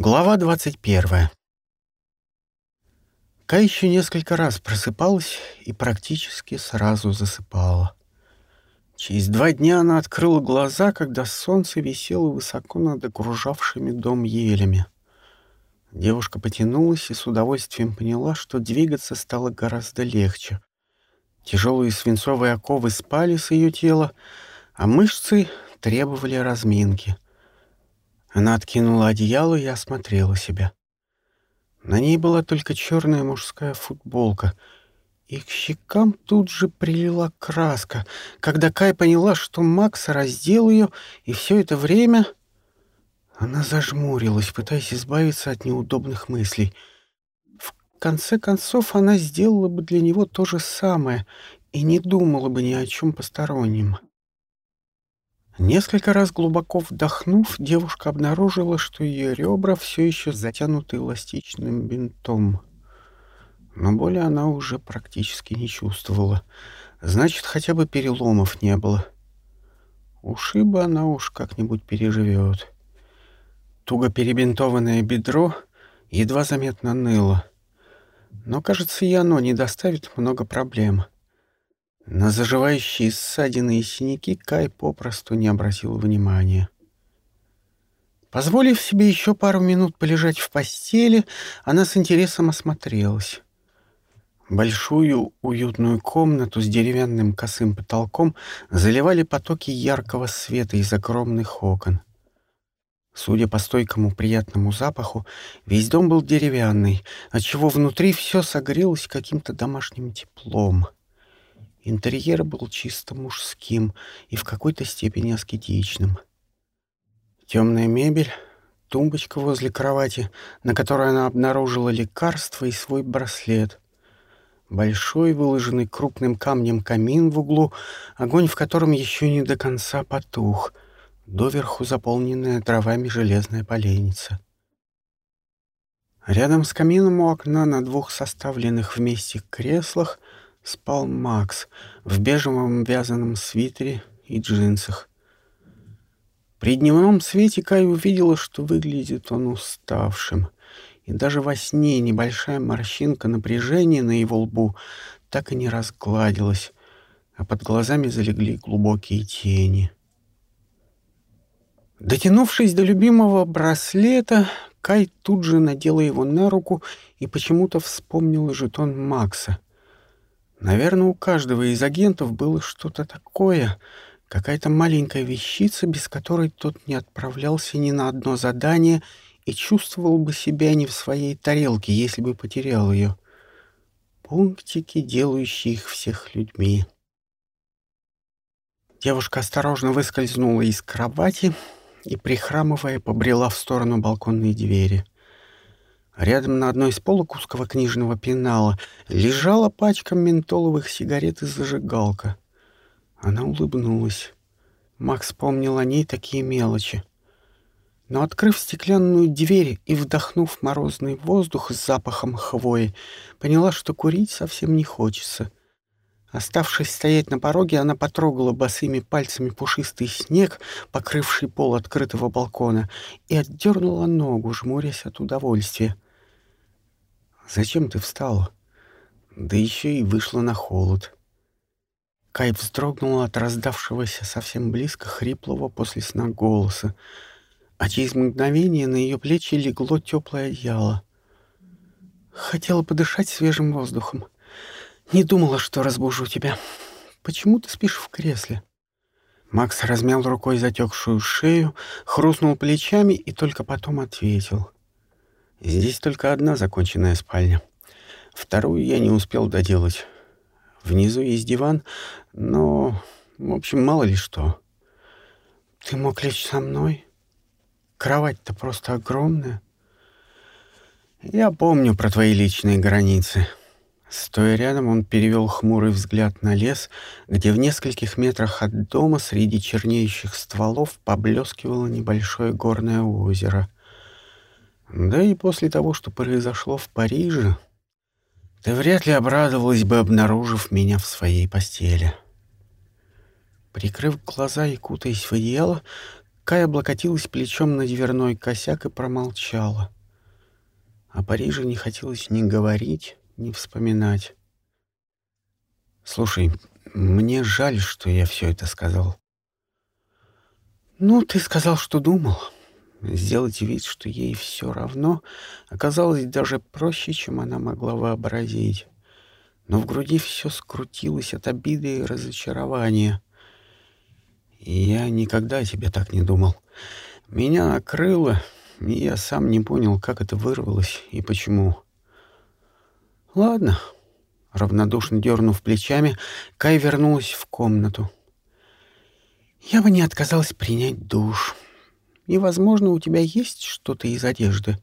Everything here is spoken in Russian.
Глава 21. Кай еще несколько раз просыпалась и практически сразу засыпала. Через два дня она открыла глаза, когда солнце висело высоко над окружавшими дом елями. Девушка потянулась и с удовольствием поняла, что двигаться стало гораздо легче. Тяжелые свинцовые оковы спали с ее тела, а мышцы требовали разминки — она откинула одеяло и осмотрела себя. На ней была только черная мужская футболка, и к щекам тут же прилила краска, когда Кай поняла, что Макс раздел ее, и все это время она зажмурилась, пытаясь избавиться от неудобных мыслей. В конце концов, она сделала бы для него то же самое и не думала бы ни о чем постороннем. Несколько раз глубоко вдохнув, девушка обнаружила, что ее ребра все еще затянуты эластичным бинтом. Но боли она уже практически не чувствовала. Значит, хотя бы переломов не было. Ушибы она уж как-нибудь переживет. Туго перебинтованное бедро едва заметно ныло. Но, кажется, и оно не доставит много проблем. — на заживающие ссадины и синяки Кай попросту не обратил внимания. Позволив себе еще пару минут полежать в постели, она с интересом осмотрелась. Большую уютную комнату с деревянным косым потолком заливали потоки яркого света из огромных окон. Судя по стойкому приятному запаху, весь дом был деревянный, отчего внутри все согрелось каким-то домашним теплом — Интерьер был чисто мужским и в какой-то степени аскетичным. Темная мебель, тумбочка возле кровати, на которой она обнаружила лекарство и свой браслет. Большой, выложенный крупным камнем камин в углу, огонь в котором еще не до конца потух, доверху заполненная дровами железная поленница. Рядом с камином у окна на двух составленных вместе креслах спал Макс в бежевом вязаном свитере и джинсах. При дневном свете Кай увидела, что выглядит он уставшим, и даже во сне небольшая морщинка напряжения на его лбу так и не разгладилась, а под глазами залегли глубокие тени. Дотянувшись до любимого браслета, Кай тут же надела его на руку и почему-то вспомнил жетон Макса — Наверное, у каждого из агентов было что-то такое, какая-то маленькая вещица, без которой тот не отправлялся ни на одно задание и чувствовал бы себя не в своей тарелке, если бы потерял ее. Пунктики, делающие их всех людьми. Девушка осторожно выскользнула из кровати и, прихрамывая, побрела в сторону балконной двери — Рядом на одной из полок узкого книжного пенала лежала пачка ментоловых сигарет и зажигалка. Она улыбнулась. Макс помнил о ней такие мелочи. Но, открыв стеклянную дверь и вдохнув морозный воздух с запахом хвои, поняла, что курить совсем не хочется. Оставшись стоять на пороге, она потрогала босыми пальцами пушистый снег, покрывший пол открытого балкона, и отдернула ногу, жмурясь от удовольствия. Зачем ты встала? Да еще и вышла на холод. Кай вздрогнула от раздавшегося совсем близко хриплого после сна голоса, а через мгновение на ее плечи легло теплое одеяло. Хотела подышать свежим воздухом. Не думала, что разбужу тебя. Почему ты спишь в кресле? Макс размял рукой затекшую шею, хрустнул плечами и только потом ответил — Здесь только одна законченная спальня. Вторую я не успел доделать. Внизу есть диван, но, в общем, мало ли что. Ты мог лечь со мной? Кровать-то просто огромная. Я помню про твои личные границы. Стоя рядом, он перевел хмурый взгляд на лес, где в нескольких метрах от дома среди чернеющих стволов поблескивало небольшое горное озеро — да и после того, что произошло в Париже, ты вряд ли обрадовалась бы, обнаружив меня в своей постели. Прикрыв глаза и кутаясь в одеяло, Кая облокотилась плечом на дверной косяк и промолчала. О Париже не хотелось ни говорить, ни вспоминать. «Слушай, мне жаль, что я все это сказал». «Ну, ты сказал, что думал». Сделать вид, что ей все равно, оказалось даже проще, чем она могла вообразить. Но в груди все скрутилось от обиды и разочарования. Я никогда о тебе так не думал. Меня накрыло, и я сам не понял, как это вырвалось и почему. Ладно. Равнодушно дернув плечами, Кай вернулась в комнату. Я бы не отказалась принять душ. И, возможно, у тебя есть что-то из одежды.